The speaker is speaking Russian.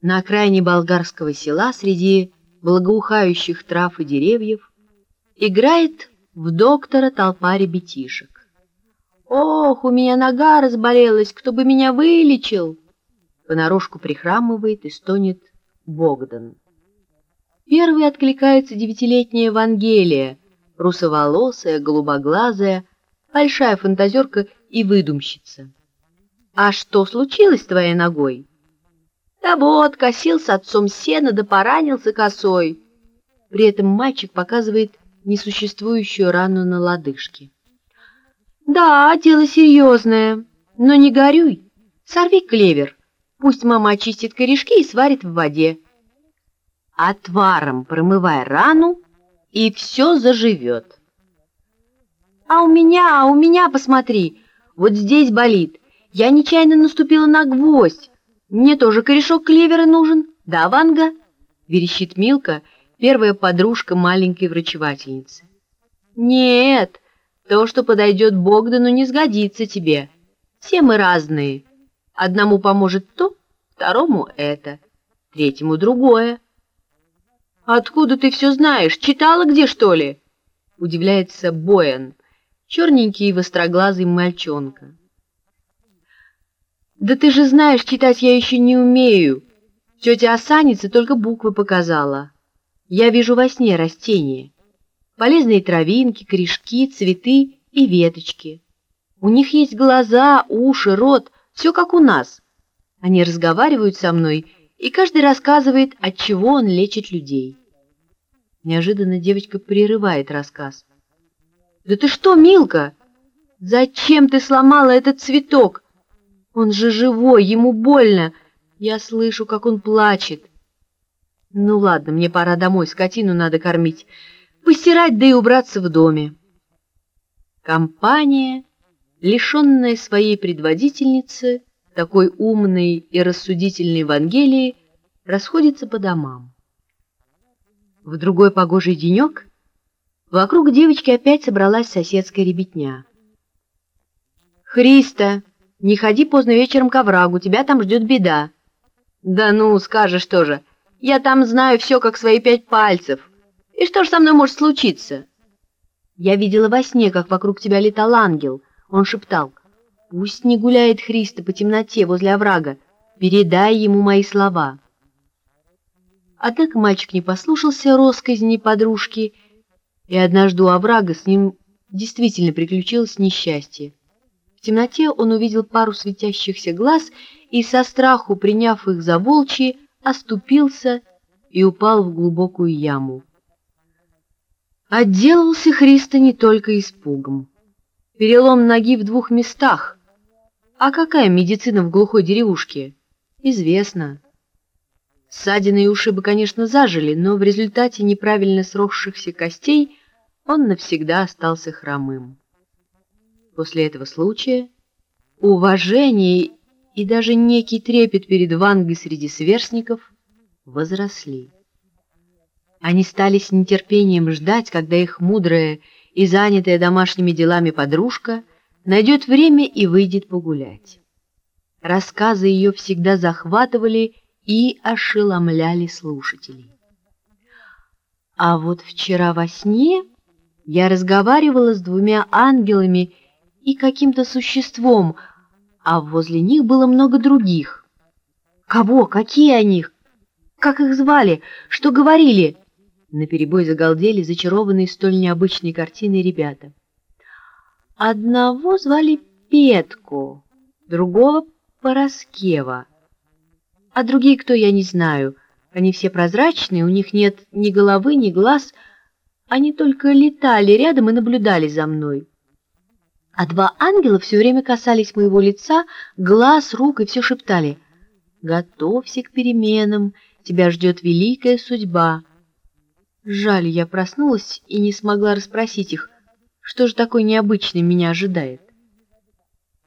На окраине болгарского села, среди благоухающих трав и деревьев, играет в доктора толпа ребятишек. «Ох, у меня нога разболелась, кто бы меня вылечил!» Понарошку прихрамывает и стонет Богдан. Первый откликается девятилетняя Евангелия, русоволосая, голубоглазая, большая фантазерка и выдумщица. «А что случилось с твоей ногой?» «Да вот, косил отцом сено, да поранился косой». При этом мальчик показывает несуществующую рану на лодыжке. «Да, дело серьезное, но не горюй. Сорви клевер, пусть мама очистит корешки и сварит в воде. Отваром промывай рану, и все заживет». «А у меня, а у меня, посмотри, вот здесь болит. Я нечаянно наступила на гвоздь. Мне тоже корешок клевера нужен, да, Ванга?» Верещит Милка, первая подружка маленькой врачевательницы. «Нет, то, что подойдет Богдану, не сгодится тебе. Все мы разные. Одному поможет то, второму это, третьему другое». «Откуда ты все знаешь? Читала где, что ли?» Удивляется Боян, черненький и востроглазый мальчонка. «Да ты же знаешь, читать я еще не умею. Тетя Осаница только буквы показала. Я вижу во сне растения. Полезные травинки, корешки, цветы и веточки. У них есть глаза, уши, рот, все как у нас. Они разговаривают со мной, и каждый рассказывает, от чего он лечит людей». Неожиданно девочка прерывает рассказ. «Да ты что, Милка? Зачем ты сломала этот цветок?» Он же живой, ему больно. Я слышу, как он плачет. Ну ладно, мне пора домой, скотину надо кормить. Постирать, да и убраться в доме. Компания, лишенная своей предводительницы, такой умной и рассудительной Евангелии, расходится по домам. В другой погожий денек вокруг девочки опять собралась соседская ребятня. «Христа!» Не ходи поздно вечером к оврагу, тебя там ждет беда. Да ну, скажешь тоже. Я там знаю все, как свои пять пальцев. И что ж со мной может случиться? Я видела во сне, как вокруг тебя летал ангел. Он шептал, пусть не гуляет Христа по темноте возле оврага. Передай ему мои слова. Однако мальчик не послушался росказни подружки, и однажды у оврага с ним действительно приключилось несчастье. В темноте он увидел пару светящихся глаз и, со страху приняв их за волчьи, оступился и упал в глубокую яму. Отделался Христа не только испугом. Перелом ноги в двух местах. А какая медицина в глухой деревушке? Известно. Ссадины и ушибы, конечно, зажили, но в результате неправильно сросшихся костей он навсегда остался хромым. После этого случая уважение и даже некий трепет перед Вангой среди сверстников возросли. Они стали с нетерпением ждать, когда их мудрая и занятая домашними делами подружка найдет время и выйдет погулять. Рассказы ее всегда захватывали и ошеломляли слушателей. А вот вчера во сне я разговаривала с двумя ангелами и каким-то существом, а возле них было много других. Кого? Какие они? Как их звали? Что говорили? Наперебой загалдели зачарованные столь необычной картиной ребята. Одного звали Петку, другого — Пороскева. А другие кто, я не знаю. Они все прозрачные, у них нет ни головы, ни глаз. Они только летали рядом и наблюдали за мной а два ангела все время касались моего лица, глаз, рук и все шептали «Готовься к переменам, тебя ждет великая судьба». Жаль, я проснулась и не смогла расспросить их, что же такое необычное меня ожидает.